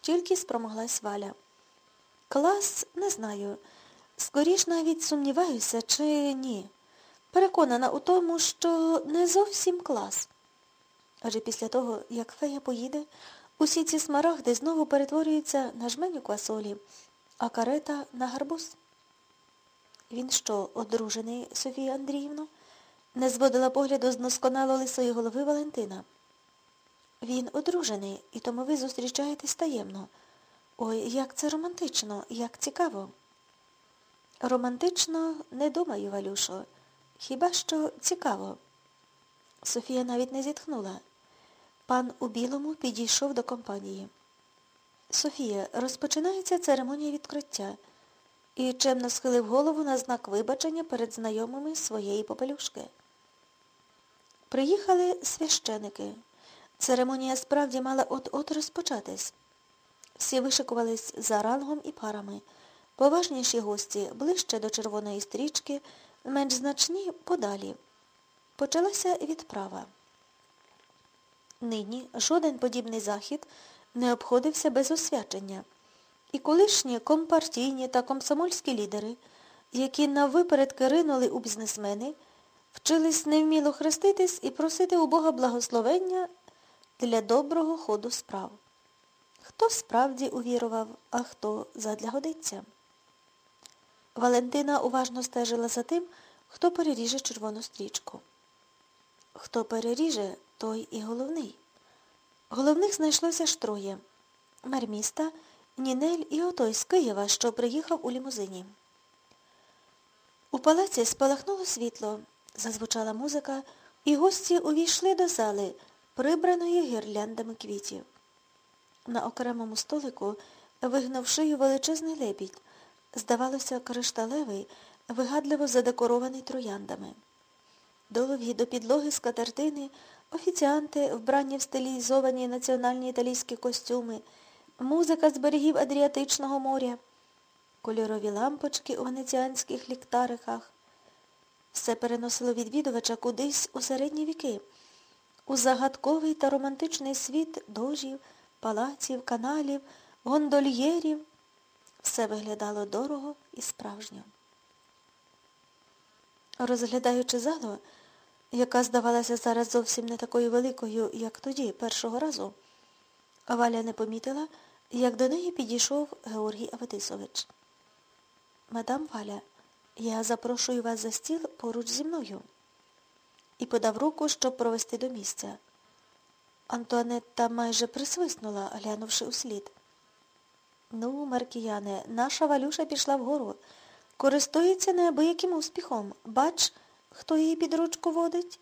тільки спромоглась Валя. Клас не знаю. Скоріш навіть сумніваюся, чи ні. Переконана у тому, що не зовсім клас. Адже після того, як фея поїде, усі ці смарагди знову перетворюються на жменю квасолі, а карета на гарбуз. Він що, одружений, Софія Андріївна? Не зводила погляду з досконало лисої голови Валентина. Він одружений, і тому ви зустрічаєтесь таємно. Ой, як це романтично, як цікаво. Романтично не думаю, Валюшо. Хіба що цікаво. Софія навіть не зітхнула. Пан у білому підійшов до компанії. Софія, розпочинається церемонія відкриття і чемно схилив голову на знак вибачення перед знайомими своєї попелюшки. Приїхали священики. Церемонія справді мала от-от розпочатись. Всі вишикувались за рангом і парами. Поважніші гості ближче до червоної стрічки, менш значні подалі. Почалася відправа. Нині жоден подібний захід не обходився без освячення. І колишні компартійні та комсомольські лідери, які наввипередки ринули у бізнесмени, вчились невміло хреститись і просити у Бога благословення для доброго ходу справ. Хто справді увірував, а хто задля годиться. Валентина уважно стежила за тим, хто переріже червону стрічку. Хто переріже, той і головний. Головних знайшлося ж троє. Мер міста, Нінель і отой з Києва, що приїхав у лімузині. У палаці спалахнуло світло, зазвучала музика, і гості увійшли до зали, прибраної гірляндами квітів. На окремому столику вигнав шию величезний лебідь, здавалося, кришталевий, вигадливо задекорований трояндами. Довгі до підлоги скатертини, офіціанти, вбрані в стилізовані національні італійські костюми, музика з берегів Адріатичного моря, кольорові лампочки у венеціанських ліктариках. Все переносило відвідувача кудись у середні віки, у загадковий та романтичний світ дожів, палаців, каналів, гондольєрів. Все виглядало дорого і справжньо. Розглядаючи залу, яка здавалася зараз зовсім не такою великою, як тоді, першого разу, Валя не помітила, як до неї підійшов Георгій Аветисович. Мадам Валя, я запрошую вас за стіл поруч зі мною. І подав руку, щоб провести до місця. Антуанетта майже присвиснула, глянувши у слід. Ну, Маркіяне, наша Валюша пішла вгору. Користується неабияким успіхом. Бач, хто її під ручку водить?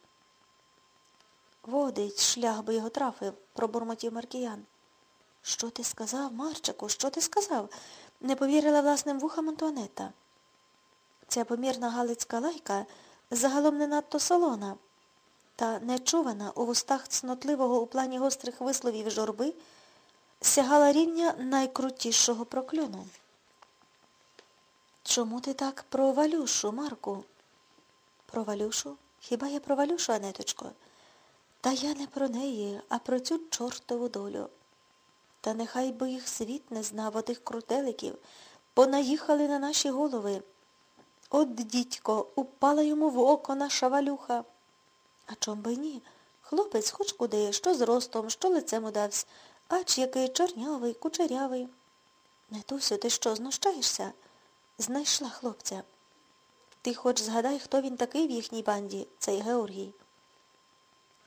Водить, шлях би його трафив, пробурмотів Маркіян. Що ти сказав, Марчику, що ти сказав? Не повірила власним вухам Антуанетта. Ця помірна галицька лайка загалом не надто солона, та нечувана у вустах цнотливого у плані гострих висловів журби, сягала рівня найкрутішого прокльону. Чому ти так про Валюшу, Марку? Про Валюшу? Хіба я про Валюшу, Анеточко? Та я не про неї, а про цю чортову долю. Та нехай би їх світ не знав отих крутеликів, понаїхали на наші голови. От, дідько, упала йому в око наша валюха. А чом би ні? Хлопець хоч куди, що з ростом, що лицем удавсь, ач який чорнявий, кучерявий. Нетусю, ти що, знущаєшся? Знайшла хлопця. Ти хоч згадай, хто він такий в їхній банді, цей Георгій.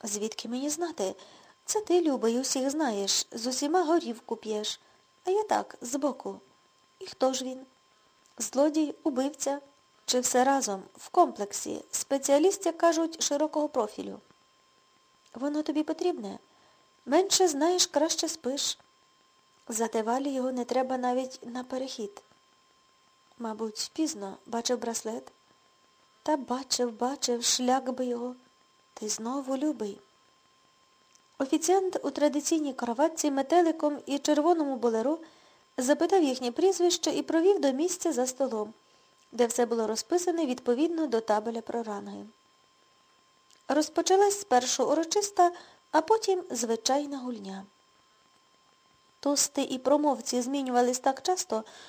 Звідки мені знати? Це ти, любий, усіх знаєш, з усіма горівку п'єш. А я так, збоку. І хто ж він? Злодій, убивця? Чи все разом, в комплексі, спеціаліст, як кажуть, широкого профілю? Воно тобі потрібне? Менше знаєш, краще спиш. Зате валі його не треба навіть на перехід. Мабуть, пізно бачив браслет. Та бачив, бачив, шлях би його. Ти знову любий. Офіціант у традиційній кроватці метеликом і червоному болеру запитав їхнє прізвище і провів до місця за столом, де все було розписане відповідно до табеля про ранги. Розпочалась спершу урочиста, а потім звичайна гульня. Тости і промовці змінювались так часто,